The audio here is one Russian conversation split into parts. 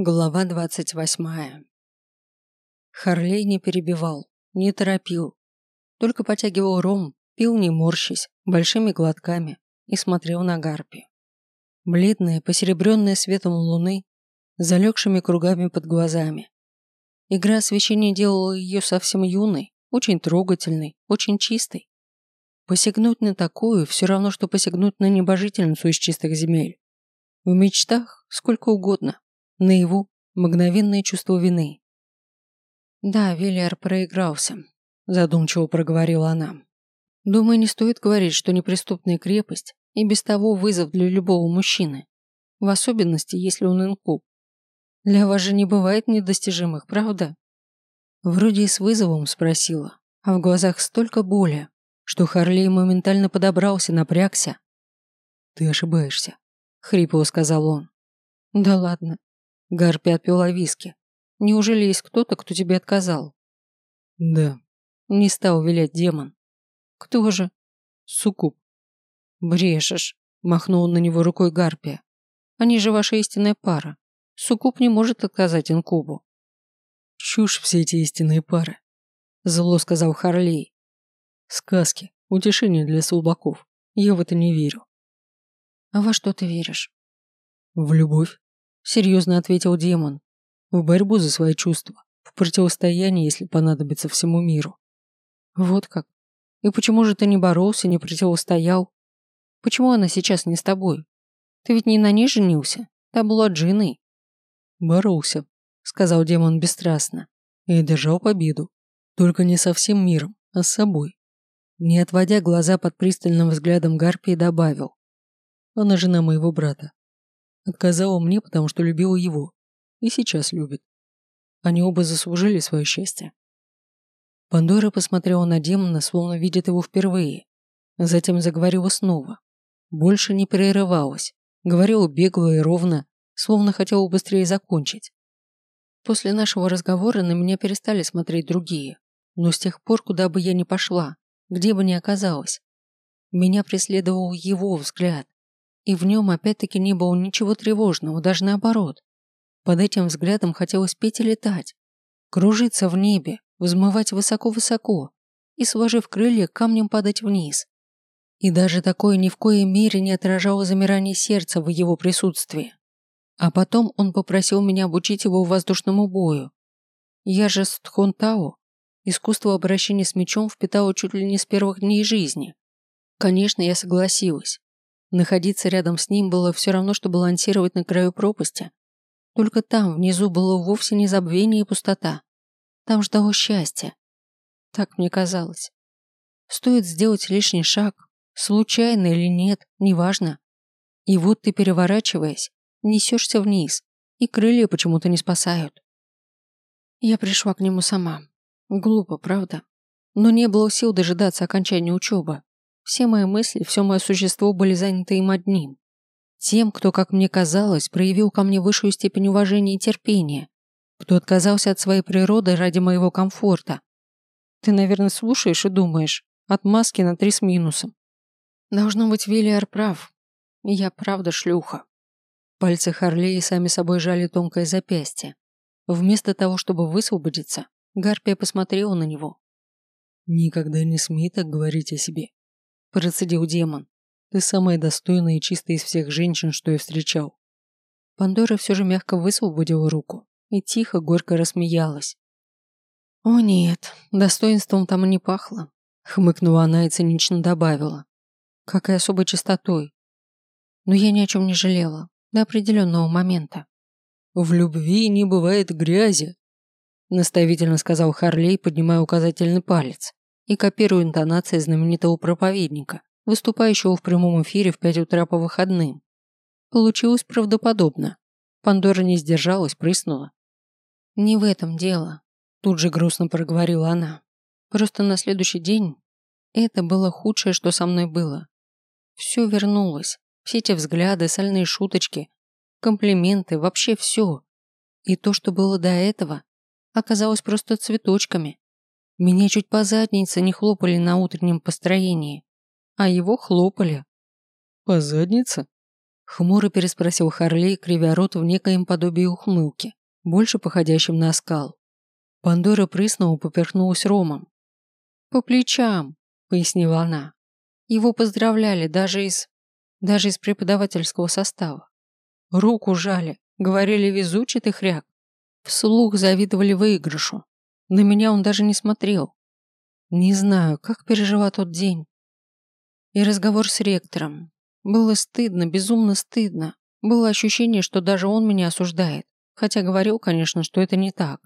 Глава двадцать восьмая. Харлей не перебивал, не торопил. Только потягивал ром, пил не морщись, большими глотками и смотрел на гарпи. Бледная, посеребренная светом луны, залегшими кругами под глазами. Игра освещения делала ее совсем юной, очень трогательной, очень чистой. Посягнуть на такую все равно, что посягнуть на небожительницу из чистых земель. В мечтах сколько угодно, наяву мгновенное чувство вины. «Да, Вильяр проигрался», – задумчиво проговорила она. «Думаю, не стоит говорить, что неприступная крепость и без того вызов для любого мужчины, в особенности, если он инкуб. Для вас же не бывает недостижимых, правда?» Вроде и с вызовом спросила, а в глазах столько боли, что Харлей моментально подобрался, напрягся. «Ты ошибаешься», — хрипло сказал он. «Да ладно, Гарпи отпила виски. Неужели есть кто-то, кто тебе отказал? Да. Не стал вилять демон. Кто же? Суккуб. Брешешь, махнул на него рукой Гарпия. Они же ваша истинная пара. Суккуб не может отказать инкубу. Чушь все эти истинные пары. Зло сказал Харлей. Сказки, утешение для слабаков. Я в это не верю. А во что ты веришь? В любовь серьезно ответил демон. В борьбу за свои чувства, в противостоянии, если понадобится всему миру. Вот как. И почему же ты не боролся, не противостоял? Почему она сейчас не с тобой? Ты ведь не на ней женился, та была Джиной. Боролся, сказал демон бесстрастно, и держал победу. Только не со всем миром, а с собой. Не отводя глаза под пристальным взглядом Гарпии, добавил. Она жена моего брата. Отказала мне, потому что любила его. И сейчас любит. Они оба заслужили свое счастье. Пандора посмотрела на демона, словно видит его впервые. Затем заговорила снова. Больше не прерывалась. Говорила бегло и ровно, словно хотела быстрее закончить. После нашего разговора на меня перестали смотреть другие. Но с тех пор, куда бы я ни пошла, где бы ни оказалась, меня преследовал его взгляд. И в нем опять-таки не было ничего тревожного, даже наоборот. Под этим взглядом хотелось петь и летать, кружиться в небе, взмывать высоко-высоко и, сложив крылья, камнем падать вниз. И даже такое ни в коей мере не отражало замирание сердца в его присутствии. А потом он попросил меня обучить его воздушному бою. Я же с Тхонтао искусство обращения с мечом впитала чуть ли не с первых дней жизни. Конечно, я согласилась. Находиться рядом с ним было все равно, что балансировать на краю пропасти. Только там, внизу, было вовсе не забвение и пустота. Там ждало счастье. Так мне казалось. Стоит сделать лишний шаг, случайно или нет, неважно. И вот ты, переворачиваясь, несешься вниз, и крылья почему-то не спасают. Я пришла к нему сама. Глупо, правда? Но не было сил дожидаться окончания учебы. Все мои мысли, все мое существо были заняты им одним. Тем, кто, как мне казалось, проявил ко мне высшую степень уважения и терпения, кто отказался от своей природы ради моего комфорта. Ты, наверное, слушаешь и думаешь, отмазки на три с минусом. Должно быть, Вильяр прав. Я правда шлюха. Пальцы Харлеи сами собой жали тонкое запястье. Вместо того, чтобы высвободиться, Гарпия посмотрела на него. «Никогда не смей так говорить о себе. – процедил демон. «Ты самая достойная и чистая из всех женщин, что я встречал». Пандора все же мягко высвободила руку и тихо, горько рассмеялась. «О нет, достоинством там и не пахло», – хмыкнула она и цинично добавила. «Какой особой чистотой». Но я ни о чем не жалела, до определенного момента. «В любви не бывает грязи», – наставительно сказал Харлей, поднимая указательный палец и копирую интонации знаменитого проповедника, выступающего в прямом эфире в 5 утра по выходным. Получилось правдоподобно. Пандора не сдержалась, прыснула. «Не в этом дело», – тут же грустно проговорила она. «Просто на следующий день это было худшее, что со мной было. Все вернулось. Все эти взгляды, сальные шуточки, комплименты, вообще все. И то, что было до этого, оказалось просто цветочками, меня чуть по заднице не хлопали на утреннем построении, а его хлопали. «По заднице?» Хмуро переспросил Харлей, кривя рот в некоем подобии ухмылки, больше походящем на скал. Пандора прыснула, поперхнулась ромом. «По плечам», — пояснила она. «Его поздравляли даже из... даже из преподавательского состава. Руку жали, говорили везучий ты хряк. Вслух завидовали выигрышу. На меня он даже не смотрел. Не знаю, как пережила тот день. И разговор с ректором. Было стыдно, безумно стыдно. Было ощущение, что даже он меня осуждает. Хотя говорил, конечно, что это не так.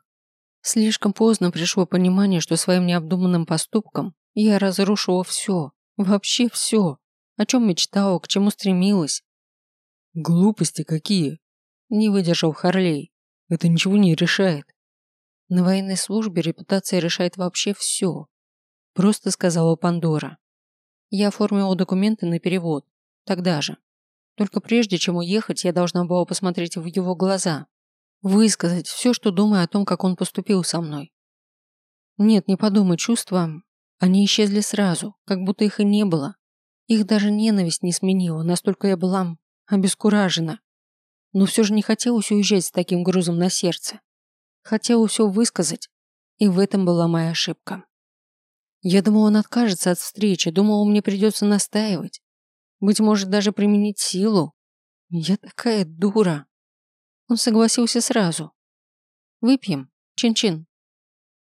Слишком поздно пришло понимание, что своим необдуманным поступком я разрушила все, вообще все, о чем мечтала, к чему стремилась. Глупости какие? Не выдержал Харлей. Это ничего не решает. На военной службе репутация решает вообще все. Просто сказала Пандора. Я оформила документы на перевод. Тогда же. Только прежде, чем уехать, я должна была посмотреть в его глаза. Высказать все, что думаю о том, как он поступил со мной. Нет, не подумай, чувства, они исчезли сразу, как будто их и не было. Их даже ненависть не сменила, настолько я была обескуражена. Но все же не хотелось уезжать с таким грузом на сердце. Хотела все высказать, и в этом была моя ошибка. Я думала, он откажется от встречи, думала, мне придется настаивать. Быть может, даже применить силу. Я такая дура. Он согласился сразу. Выпьем. Чин-чин.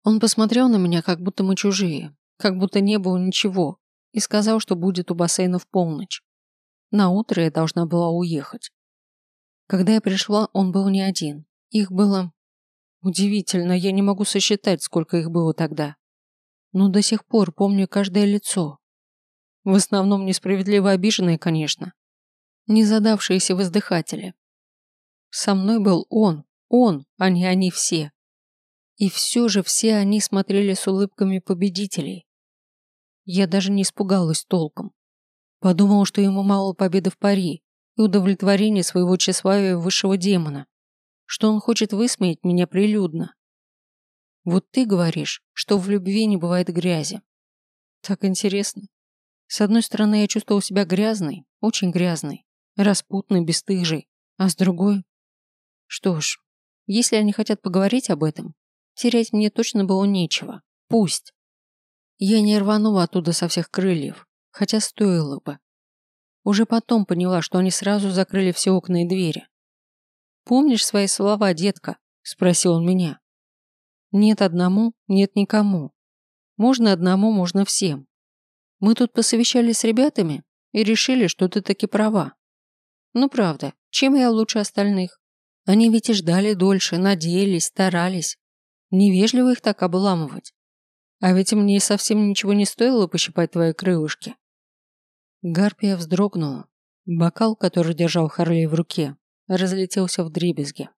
Он посмотрел на меня, как будто мы чужие, как будто не было ничего, и сказал, что будет у бассейна в полночь. На утро я должна была уехать. Когда я пришла, он был не один. Их было... Удивительно, я не могу сосчитать, сколько их было тогда. Но до сих пор помню каждое лицо. В основном несправедливо обиженные, конечно. Не задавшиеся воздыхатели. Со мной был он, он, а не они все. И все же все они смотрели с улыбками победителей. Я даже не испугалась толком. Подумал, что ему мало победы в пари и удовлетворения своего тщеславия высшего демона, что он хочет высмеять меня прилюдно. Вот ты говоришь, что в любви не бывает грязи. Так интересно. С одной стороны, я чувствовал себя грязной, очень грязной, распутной, бесстыжей, а с другой... Что ж, если они хотят поговорить об этом, терять мне точно было нечего. Пусть. Я не рванула оттуда со всех крыльев, хотя стоило бы. Уже потом поняла, что они сразу закрыли все окна и двери. «Помнишь свои слова, детка?» – спросил он меня. «Нет одному, нет никому. Можно одному, можно всем. Мы тут посовещались с ребятами и решили, что ты таки права. Ну правда, чем я лучше остальных? Они ведь и ждали дольше, надеялись, старались. Невежливо их так обламывать. А ведь мне совсем ничего не стоило пощипать твои крылышки. Гарпия вздрогнула. Бокал, который держал Харлей в руке, разлетелся в дребезги.